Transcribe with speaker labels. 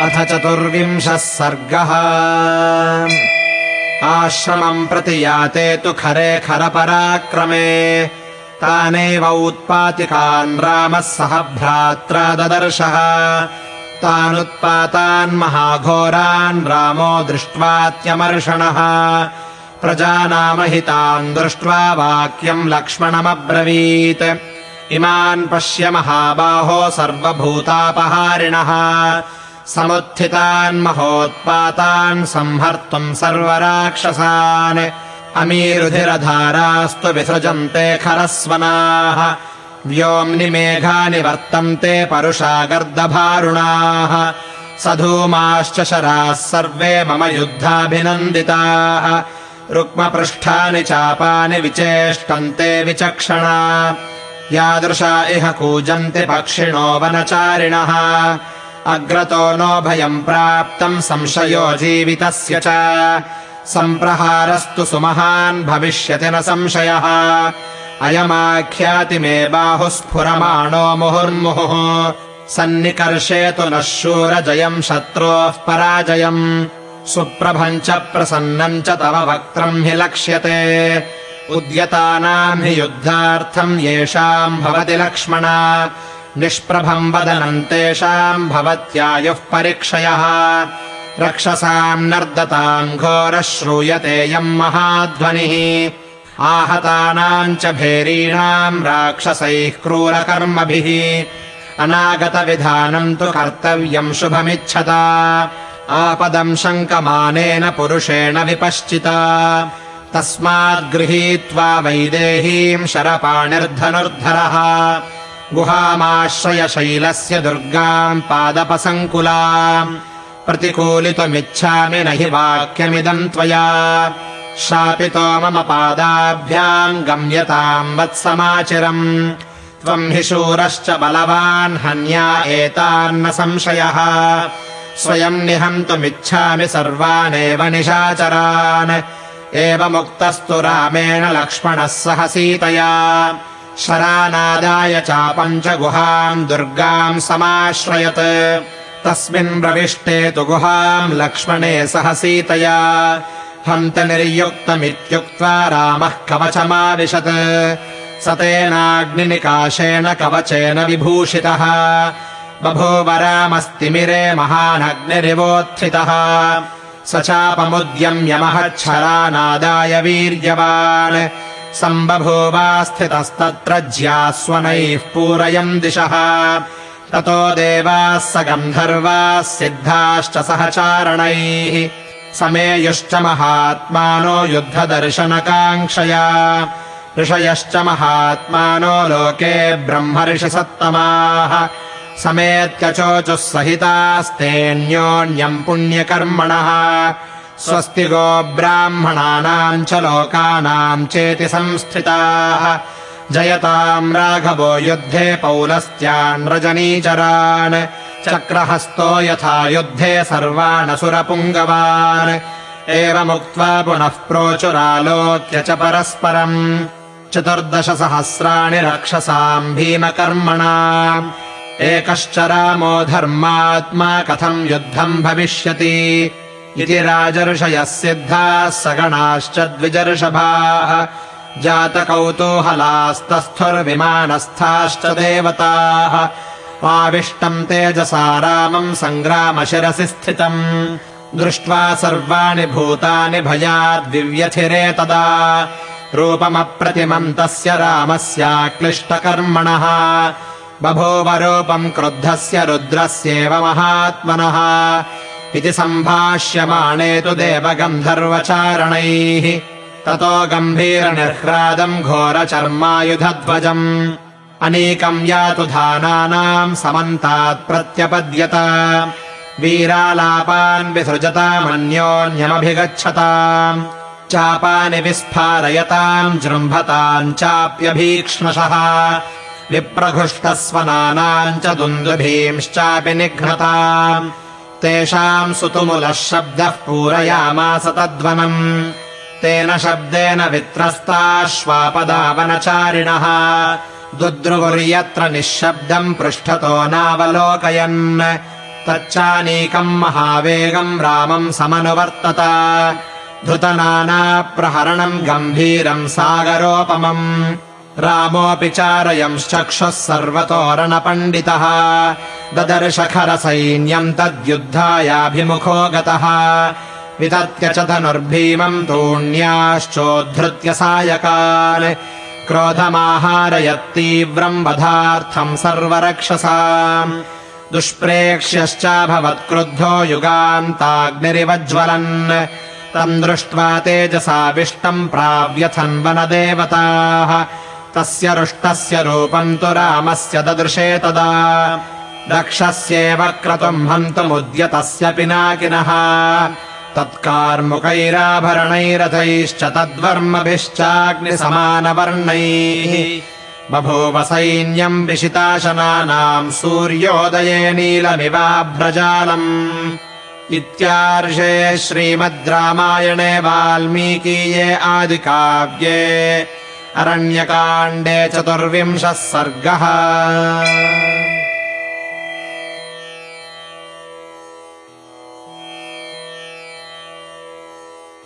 Speaker 1: अथ चतुर्विंशः सर्गः। आश्रमम् प्रति याते तु खरे खरपराक्रमे। तानेव उत्पातिकान् रामः सह भ्रात्रा ददर्शः। तानुत्पातान् महाघोरान् रामो दृष्ट्वात्यमर्षणः। प्रजानामहितान् दृष्ट्वा वाक्यम् लक्ष्मणमब्रवीत्। इमान् पश्य महाबाहो सर्वभूतापहारिणः समुत्थितान् महोत्पातान् संहर्तुम् सर्वराक्षसान्। अमीरुधिरधारास्तु विसृजन्ते खरस्वनाः। व्योम्नि मेघानि वर्तन्ते परुषा गर्दभारुणाः सधूमाश्च शराः सर्वे मम युद्धाभिनन्दिताः। रुक्मपृष्ठानि चापानि विचेष्टन्ते विचक्षणा। यादृशा इह कूजन्ति पक्षिणो वनचारिणः अग्रतो नो भयम् प्राप्तम् संशयो जीवितस्य च। सम्प्रहारस्तु सुमहान् भविष्यति न संशयः। अयमाख्याति मे बाहुः मुहुर्मुहुः। सन्निकर्षे तु नः शूरजयम् शत्रोः पराजयम्। सुप्रभम् च प्रसन्नम् च तव वक्त्रम् हि लक्ष्यते। उद्यतानाम् हि युद्धार्थम् येषाम् भवति लक्ष्मणा निष्प्रभम् वदनम् तेषाम् भवत्यायुः परीक्षयः। रक्षसाम् नर्दताम् घोरः श्रूयतेयम् महाध्वनिः। आहतानाम् च भेरीणाम् राक्षसैः क्रूरकर्मभिः। अनागतविधानम् तु कर्तव्यम् शुभमिच्छता। आपदम् शङ्कमानेन पुरुषेण विपश्चिता। तस्माद्गृहीत्वा वैदेहीम् शरपाणिर्धनुर्धरः गुहामाश्रयशैलस्य दुर्गाम् पादपसङ्कुलाम् प्रतिकूलितुमिच्छामि न हि वाक्यमिदम् त्वया। शापितो मम पादाभ्याम् गम्यताम् वत्समाचिरम्। त्वम् हि शूरश्च बलवान् हन्या एतान्न संशयः। स्वयम् निहन्तुमिच्छामि सर्वानेव निशाचरान्। एवमुक्तस्तु रामेण लक्ष्मणः सह सीतया शरानादाय चापम् च गुहाम् दुर्गाम् समाश्रयत्। तस्मिन् प्रविष्टे तु गुहाम् लक्ष्मणे सह सीतया। हन्त निर्युक्तमित्युक्त्वा रामः कवचमाविशत्। स तेनाग्निनिकाशेन कवचेन विभूषितः। बभूव रामस्तिमिरे महानग्निरिवोत्थितः। स चापमुद्यम्य महच्छरानादाय वीर्यवान् सम्बभूवास्थितस्तत्र ज्यास्वनैः पूरयम् दिशः। ततो देवाः स गन्धर्वाः सिद्धाश्च सहचारणैः। समेयुश्च महात्मानो युद्धदर्शनकाङ्क्षया। ऋषयश्च महात्मानो लोके ब्रह्मर्षिसत्तमाः समेत्यचोचुः सहितास्तेऽन्योन्यम् पुण्यकर्मणः स्वस्ति गो ब्राह्मणानाम् च लोकानाम् चेति संस्थिताः। जयताम् राघवो युद्धे पौलस्त्यान् रजनीचरान्। चक्रहस्तो यथा युद्धे सर्वानसुरपुङ्गवान्। एवमुक्त्वा पुनः प्रोचुरालोक्य च परस्परम्। चतुर्दशसहस्राणि रक्षसाम् भीमकर्मणा एकश्च रामो धर्मात्मा कथम् युद्धम् भविष्यति इति राजर्षयः सिद्धाः सगणाश्च द्विजर्षभाः। जातकौतूहलास्तस्थुर्विमानस्थाश्च देवताः। आविष्टम् तेजसा रामम् सङ्ग्रामशिरसि स्थितम्। दृष्ट्वा सर्वाणि भूतानि भयाद्विव्यथिरे तदा। रूपमप्रतिमम् तस्य रामस्याक्लिष्टकर्मणः। बभूवरूपम् क्रुद्धस्य रुद्रस्येव महात्मनः इति सम्भाष्यमाणे तु देवगन्धर्वचारणैः। ततो गम्भीरनिह्रादम् घोरचर्मायुधध्वजम्। अनीकम् यातु धानानाम् समन्तात् प्रत्यपद्यत। वीरालापान् विसृजतामन्योन्यमभिगच्छताम्। चापानि विस्फारयताम् जृम्भताम् चाप्यभीक्ष्णशः। विप्रघुष्टस्वनानाम् च दुन्दुभींश्चापि निघ्नताम् तेषाम् सुतुमुलः शब्दः पूरयामास तद्वनम्। तेन शब्देन वित्रस्ताश्वापदावनचारिणः। दुद्रुवुर्यत्र निःशब्दम् पृष्ठतो नावलोकयन्। तच्चानीकम् महावेगम् रामम् समनुवर्तत। धृतनानाप्रहरणम् गम्भीरम् सागरोपमम् रामोऽपि चारयंश्चक्षुः सर्वतोरणपण्डितः। ददर्शखरसैन्यम् तद्युद्धायाभिमुखो गतः। वितत्य च धनुर्भीमम् तूण्याश्चोद्धृत्य सायकान् क्रोधमाहारयत्तीव्रम् वधार्थम् सर्वरक्षसा दुष्प्रेक्ष्यश्चाभवत्क्रुद्धो युगान्ताग्निरिवज्ज्वलन् तम् दृष्ट्वा तेजसाविष्टम् प्राव्यथन्वनदेवताः तस्य रुष्टस्य रूपम् तु रामस्य ददृशे तदा। रक्षस्येव क्रतुम् हन्तुमुद्यतस्य पिनाकिनः। तत्कार्मुकैराभरणैरथैश्च तद्वर्मभिश्चाग्निसमानवर्णैः। बभूव सैन्यम् विशिताशनानाम् सूर्योदये नीलमिवाभ्रजालम् इत्यार्षे श्रीमद् रामायणे वाल्मीकीये आदिकाव्ये अरण्यकाण्डे चतुर्विंशः सर्गः